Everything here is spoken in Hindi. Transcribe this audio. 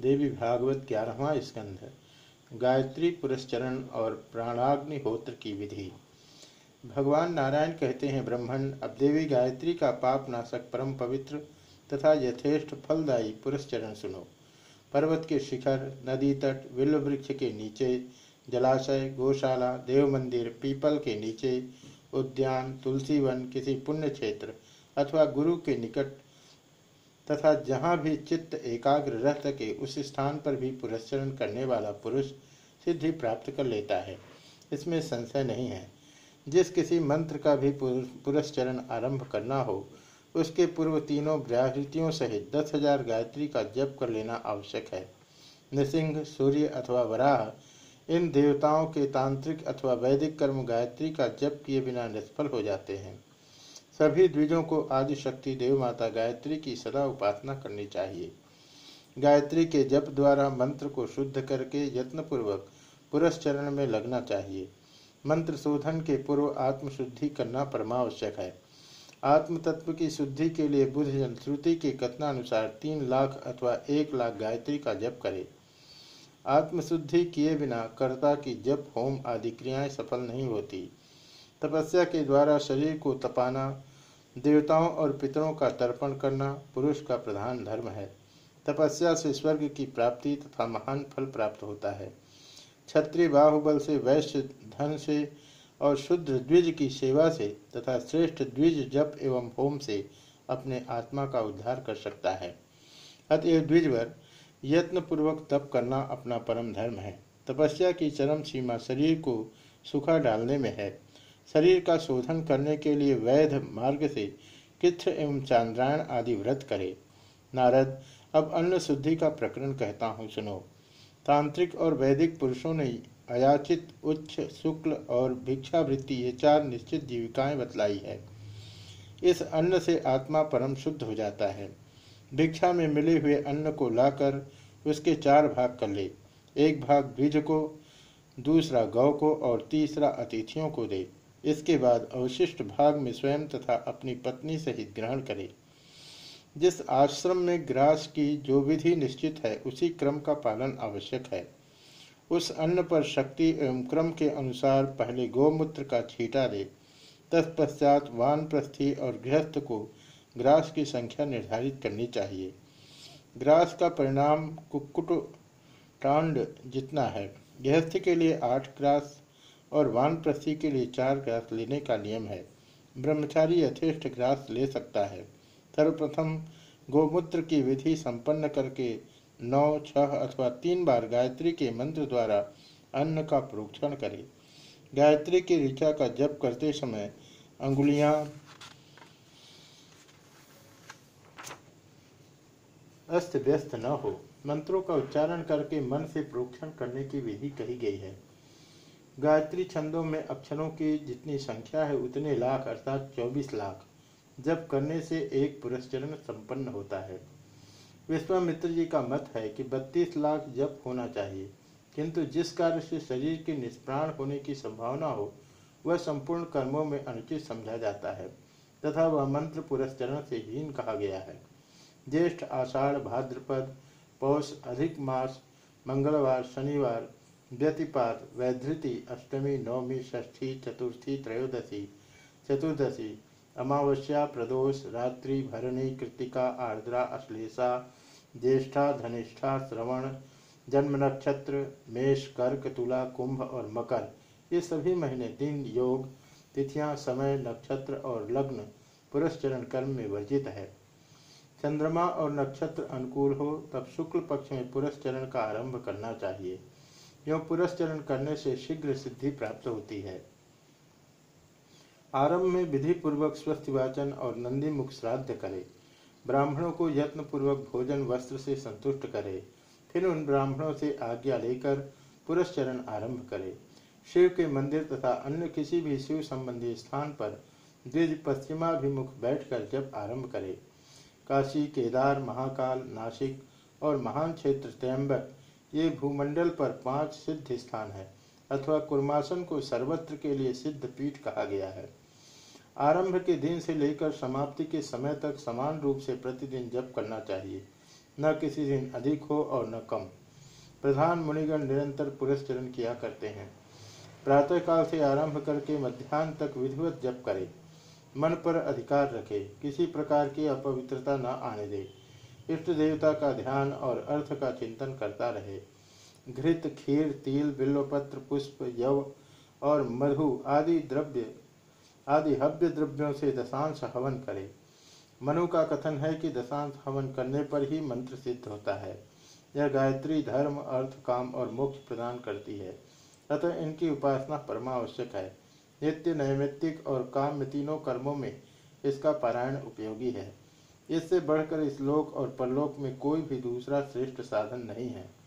देवी भागवत ग्यारहवा स्कंध, गायत्री पुरस्चरण और प्राणाग्निहोत्र की विधि। भगवान नारायण कहते हैं, ब्रह्मण, अब देवी गायत्री का पाप नाशक परम पवित्र तथा यथेष्ट फलदायी पुरस्चरण सुनो। पर्वत के शिखर, नदी तट विल्व वृक्ष के नीचे, जलाशय, गौशाला देव मंदिर पीपल के नीचे, उद्यान तुलसी वन किसी पुण्य क्षेत्र अथवा गुरु के निकट तथा जहाँ भी चित्त एकाग्र रह सके, उस स्थान पर भी पुरस्चरण करने वाला पुरुष सिद्धि प्राप्त कर लेता है। इसमें संशय नहीं है। जिस किसी मंत्र का भी पुरस्चरण आरंभ करना हो, उसके पूर्व तीनों व्याहृतियों सहित दस हज़ार गायत्री का जप कर लेना आवश्यक है। नृसिंह, सूर्य अथवा वराह, इन देवताओं के तांत्रिक अथवा वैदिक कर्म गायत्री का जप किए बिना निष्फल हो जाते हैं। सभी द्विजों को आदि शक्ति देव माता गायत्री की सदा उपासना करनी चाहिए। गायत्री के जप द्वारा मंत्र को शुद्ध करके यत्नपूर्वक पुरस्चरण में लगना चाहिए। मंत्र शोधन के पूर्व आत्मशुद्धि करना परमावश्यक है। आत्म तत्व की शुद्धि के लिए बुद्ध जन श्रुति के कथनानुसार तीन लाख अथवा एक लाख गायत्री का जप करे। आत्मशुद्धि किए बिना कर्ता की जप, होम आदि क्रियाएँ सफल नहीं होती। तपस्या के द्वारा शरीर को तपाना देवताओं और पितरों का तर्पण करना पुरुष का प्रधान धर्म है। तपस्या से स्वर्ग की प्राप्ति तथा महान फल प्राप्त होता है। क्षत्रिय बाहुबल से, वैश्य धन से और शुद्ध द्विज की सेवा से तथा श्रेष्ठ द्विज, जप एवं होम से अपने आत्मा का उद्धार कर सकता है। अतएव द्विजवर यत्नपूर्वक तप करना अपना परम धर्म है। तपस्या की चरम सीमा शरीर को सुखा डालने में है। शरीर का शोधन करने के लिए वैध मार्ग से कित्र एवं चांद्रायण आदि व्रत करे। नारद, अब अन्न शुद्धि का प्रकरण कहता हूँ, सुनो। तांत्रिक और वैदिक पुरुषों ने अयाचित, उच्च, शुक्ल और भिक्षावृत्ति ये चार निश्चित जीविकाएँ बतलाई है। इस अन्न से आत्मा परम शुद्ध हो जाता है। भिक्षा में मिले हुए अन्न को लाकर उसके चार भाग कर ले। एक भाग द्विज को, दूसरा गौ को और तीसरा अतिथियों को दे। इसके बाद अवशिष्ट भाग में स्वयं तथा अपनी पत्नी सहित ग्रहण करे। जिस आश्रम में ग्रास की जो विधि निश्चित है, उसी क्रम का पालन आवश्यक है। उस अन्न पर शक्ति एवं क्रम के अनुसार पहले गोमूत्र का छीटा दे तत्पश्चात वानप्रस्थी और गृहस्थ को ग्रास की संख्या निर्धारित करनी चाहिए। ग्रास का परिणाम कुक्कुट, टांड जितना है। गृहस्थ के लिए आठ ग्रास और वानप्रस्थी के लिए चार ग्रास लेने का नियम है। ब्रह्मचारी यथेष्ट ग्रास ले सकता है। सर्वप्रथम गोमूत्र की विधि संपन्न करके नौ, छह अथवा तीन बार गायत्री के मंत्र द्वारा अन्न का प्रोक्षण करे। गायत्री की ऋचा का जप करते समय अंगुलियाँ, अस्त व्यस्त न हो, मंत्रों का उच्चारण करके मन से प्रोक्षण करने की विधि कही गई है। गायत्री छंदों में अक्षरों की जितनी संख्या है, उतने लाख अर्थात चौबीस लाख। जब करने से एक पुरस्चरण संपन्न होता है। विश्वामित्र जी का मत है कि बत्तीस लाख जप होना चाहिए, किंतु जिस कार्य से शरीर के निष्प्राण होने की संभावना हो, वह संपूर्ण कर्मों में अनुचित समझा जाता है, तथा वह मंत्र पुरस्चरण से हीन कहा गया है। ज्येष्ठ आषाढ़, भाद्रपद, पौष, अधिक मास, मंगलवार, शनिवार व्यतिपात वैधृति, अष्टमी, नवमी, षष्ठी, चतुर्थी, त्रयोदशी, चतुर्दशी, अमावस्या, प्रदोष, रात्रि, भरणी कृतिका आर्द्रा, अश्लेषा, ज्येष्ठा, धनिष्ठा, श्रवण जन्म नक्षत्र मेष, कर्क, तुला, कुंभ और मकर। ये सभी महीने दिन, योग, तिथियाँ, समय, नक्षत्र और लग्न पुरस्चरण कर्म में वर्जित है। चंद्रमा और नक्षत्र अनुकूल हो, तब शुक्ल पक्ष में पुरस्चरण का आरंभ करना चाहिए। यह पुरस्चरण करने से शीघ्र सिद्धि प्राप्त होती है। आरंभ में विधि पूर्वक स्वस्थ वाचन और नंदी मुख श्राद्ध करे। ब्राह्मणों को यत्न पूर्वक भोजन वस्त्र से संतुष्ट करे। फिर उन ब्राह्मणों से आज्ञा लेकर पुरस्चरण आरंभ करे। शिव के मंदिर तथा अन्य किसी भी शिव संबंधी स्थान पर द्विज पश्चिमाभिमुख बैठकर जब आरंभ करे। काशी, केदार, महाकाल, नासिक और महान क्षेत्र त्र्यंबक ये भूमंडल पर पाँच सिद्ध स्थान है, अथवा कुर्मासन को सर्वत्र के लिए सिद्ध पीठ कहा गया है। आरंभ के दिन से लेकर समाप्ति के समय तक समान रूप से प्रतिदिन जप करना चाहिए। न किसी दिन अधिक हो और न कम। प्रधान मुनिगण निरंतर पुरस्चरण किया करते हैं। प्रातःकाल से आरंभ करके मध्यान्ह तक विधिवत जप करे। मन पर अधिकार रखे। किसी प्रकार की अपवित्रता न आने दे। इष्ट देवता का ध्यान और अर्थ का चिंतन करता रहे। घृत, खीर, तिल बिल्वपत्र पुष्प, यव और मधु आदि द्रव्य, आदि हव्य द्रव्यों से दशांश हवन करे। मनु का कथन है कि दशांश हवन करने पर ही मंत्र सिद्ध होता है। यह गायत्री, धर्म, अर्थ, काम और मोक्ष प्रदान करती है। अतः तो इनकी उपासना परमावश्यक है। नित्य, नैमित्तिक और काम तीनों कर्मों में इसका पारायण उपयोगी है। इससे बढ़कर इस लोक और परलोक में कोई भी दूसरा श्रेष्ठ साधन नहीं है।